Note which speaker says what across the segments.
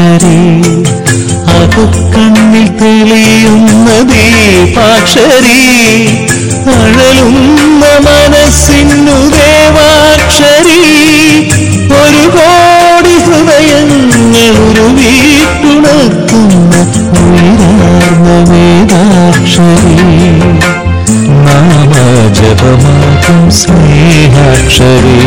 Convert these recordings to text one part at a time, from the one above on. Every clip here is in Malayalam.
Speaker 1: പഞ്ചാക്ഷരി അകക്കണ്ണിൽ തെളിയുന്ന പാക്ഷരി അഴലുന്ന മനസ്സിനു ദേവാക്ഷരി. ഒരു കോടി ഹൃദയങ്ങൾ ഒരു വീട്ടുണക്കുന്ന ഉയരാർന്ന വേദാക്ഷരി. നാമജപമാകും സ്നേഹാക്ഷരി.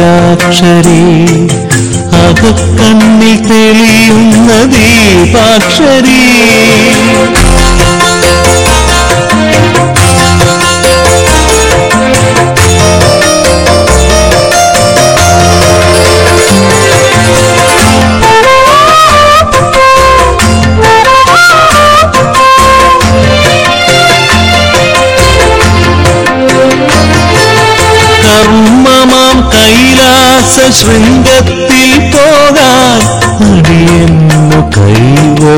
Speaker 1: പഞ്ചാക്ഷരി അകക്കണ്ണിൽ തെളിയുന്ന ദീപാക്ഷരി. കർമ്മമാം കൈലാസ ശൃംഗത്തിൽ പോകാൻ അടിയെന്നു കൈവല്യമേകുകില്ലേ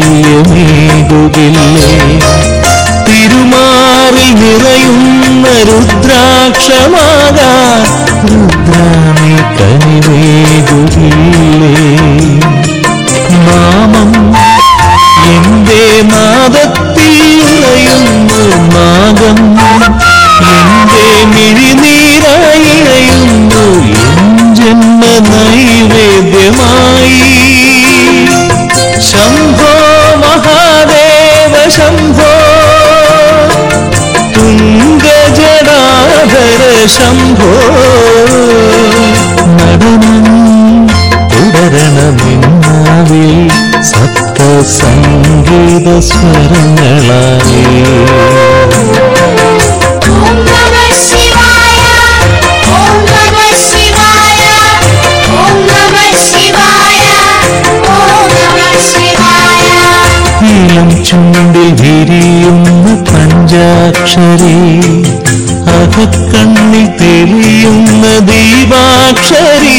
Speaker 1: തിരുമാറിൽ നിറയുന്ന രുദ്രാക്ഷമാകാൻ രുദ്രാണി കനിവേകുകില്ലേ? നാമം ശംഭോ നടനം തുടരണമെന്നാവിൽ സപ്തസംഗീത സ്വരങ്ങളായി. ചുണ്ടിൽ വിരിയുന്ന പഞ്ചാക്ഷരി അകക്കണ്ണിൽ തെളിയുന്ന ദീപാക്ഷരി.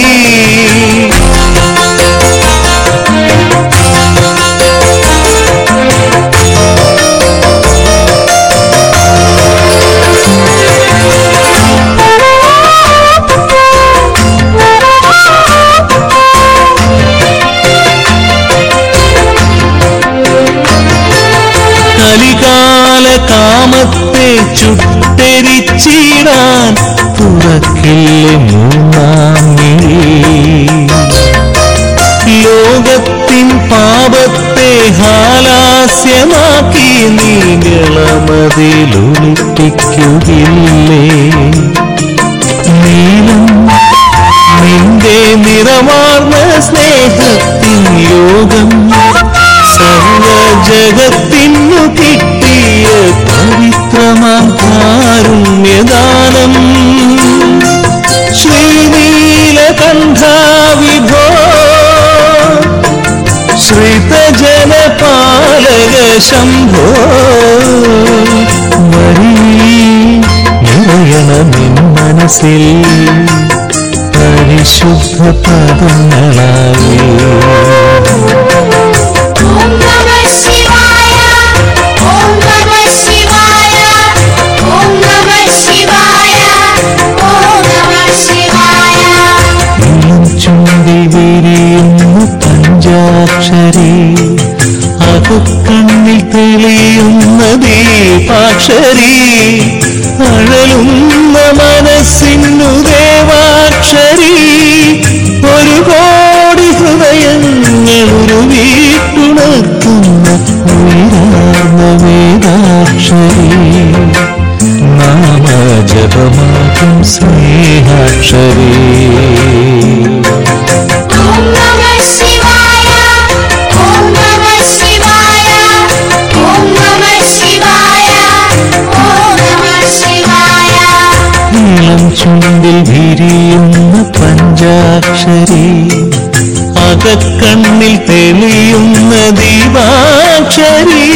Speaker 1: പാപത്തെ ഹാലാസ്യമാക്കി നീളമതിലൊളിപ്പിക്കുകയില്ലേ നീലം നിന്റെ നിറമാർന്ന സ്നേഹത്തിൻ യോഗം സർവ ജഗത്തിനു കിട്ടിയ പവിത്രമാം. ശംഭോ വരി നിറയണമെൻ മനസ്സിൽ പരിശുദ്ധ പദങ്ങളായി ദീപാക്ഷരി അഴലുന്ന മനസ്സിനു ദേവാക്ഷരി ഒരു കോടി ഹൃദയങ്ങൾ ഒരു വീട്ടുണക്കുന്ന ഉയരാർന്ന വേദാക്ഷരി നാമജപമാകും സ്നേഹാക്ഷരി. പഞ്ചാക്ഷരി അകക്കണ്ണിൽ തെളിയുന്ന ദീപാക്ഷരി.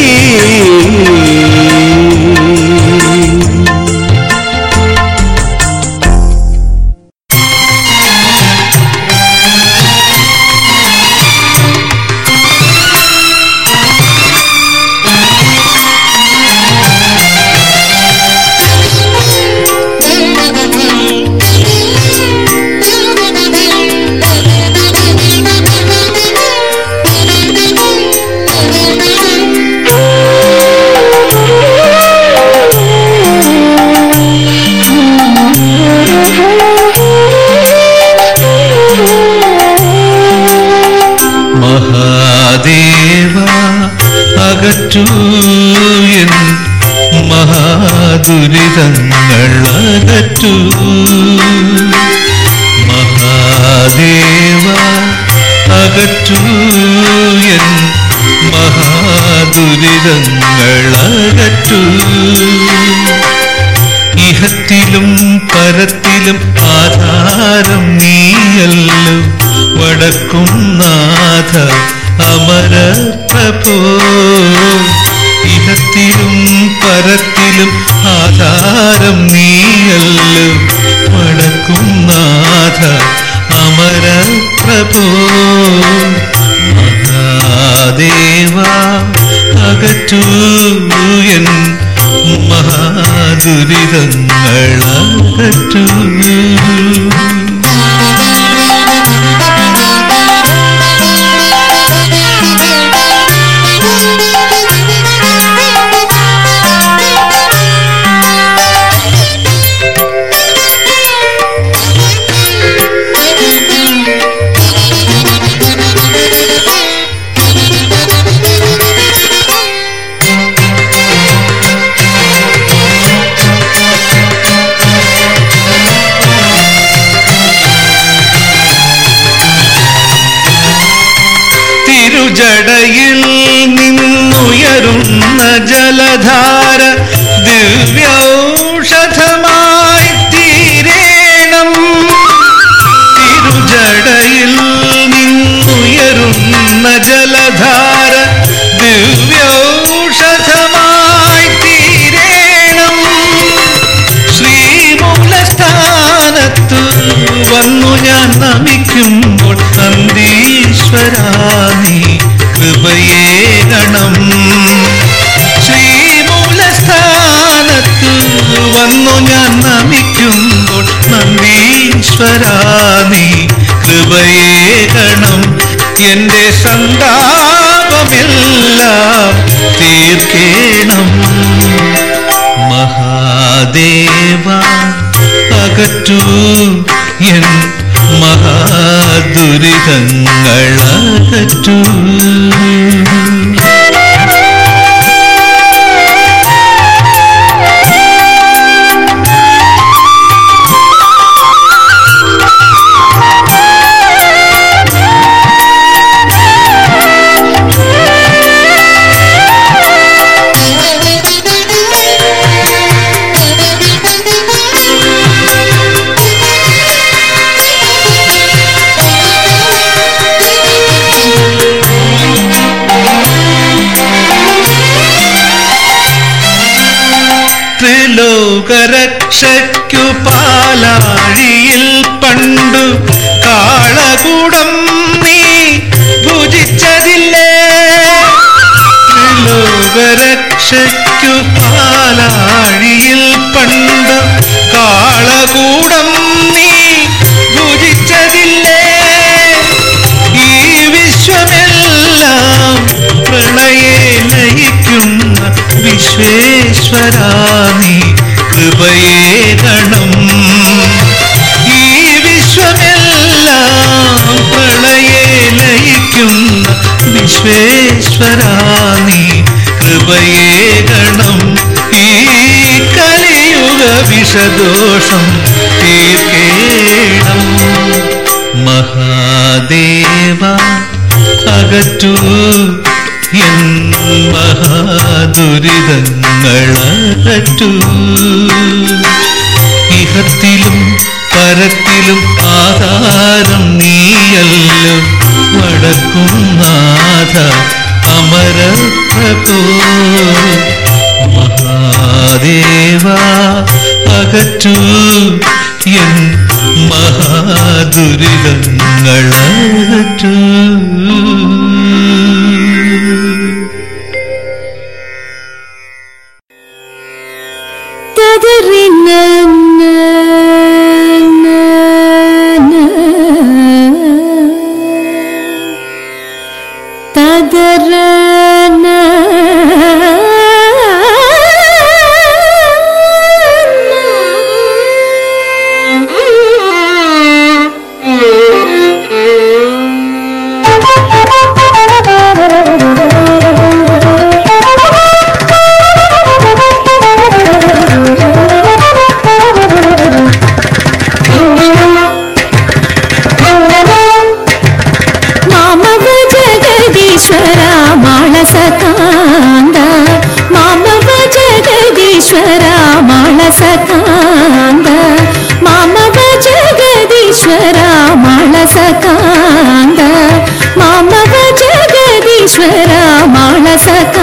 Speaker 1: മഹാദുരിതങ്ങൾ അകറ്റൂ. മഹാദേവ അകറ്റു എൻ മഹാദുരിതങ്ങൾ അകറ്റു. ഇഹത്തിലും പരത്തിലും ആധാരം നീയല്ലോ. വടക്കും നാഥ അമര പ്രഭോ ഇഹത്തിലും പരത്തിലും ആധാരം നീയല്ലോ. മടക്കും നാഥ അമര പ്രഭോ മഹാദേവ അകറ്റൂ എൻ മഹാദുരിതങ്ങൾ Radha. എന്റെ സന്താപമെല്ലാം തീർക്കേണം. മഹാദേവ അകറ്റൂ എൻ മഹാദുരിതങ്ങൾ അകറ്റൂ ത്രിലോകരക്ഷയ്ക്കു പാലാഴിയിൽ പണ്ടു കാളകൂടം നീ ഭുജിച്ചതില്ലേ? ത്രിലോകരക്ഷയ്ക്കു പാലാഴിയിൽ പണ്ടു വിശ്വേശ്വരാനി കൃപയേകണം ഈ കലിയുഗ വിഷദോഷം തീർക്കേണം. മഹാദേവ അകറ്റൂ. എൻ മഹാദുരിതങ്ങളകറ്റു. ഇഹത്തിലും പരത്തിലും ആധാരം നീയല്ലോ. വടക്കും നാഥ അമര പ്രഭോ മഹാദേവ അകറ്റൂ എൻ മഹാദുരിതങ്ങൾ
Speaker 2: மலசகாந்த மாமக ஜெகதீஸ்வர மலசகாந்த மாமக ஜெகதீஸ்வர மலசக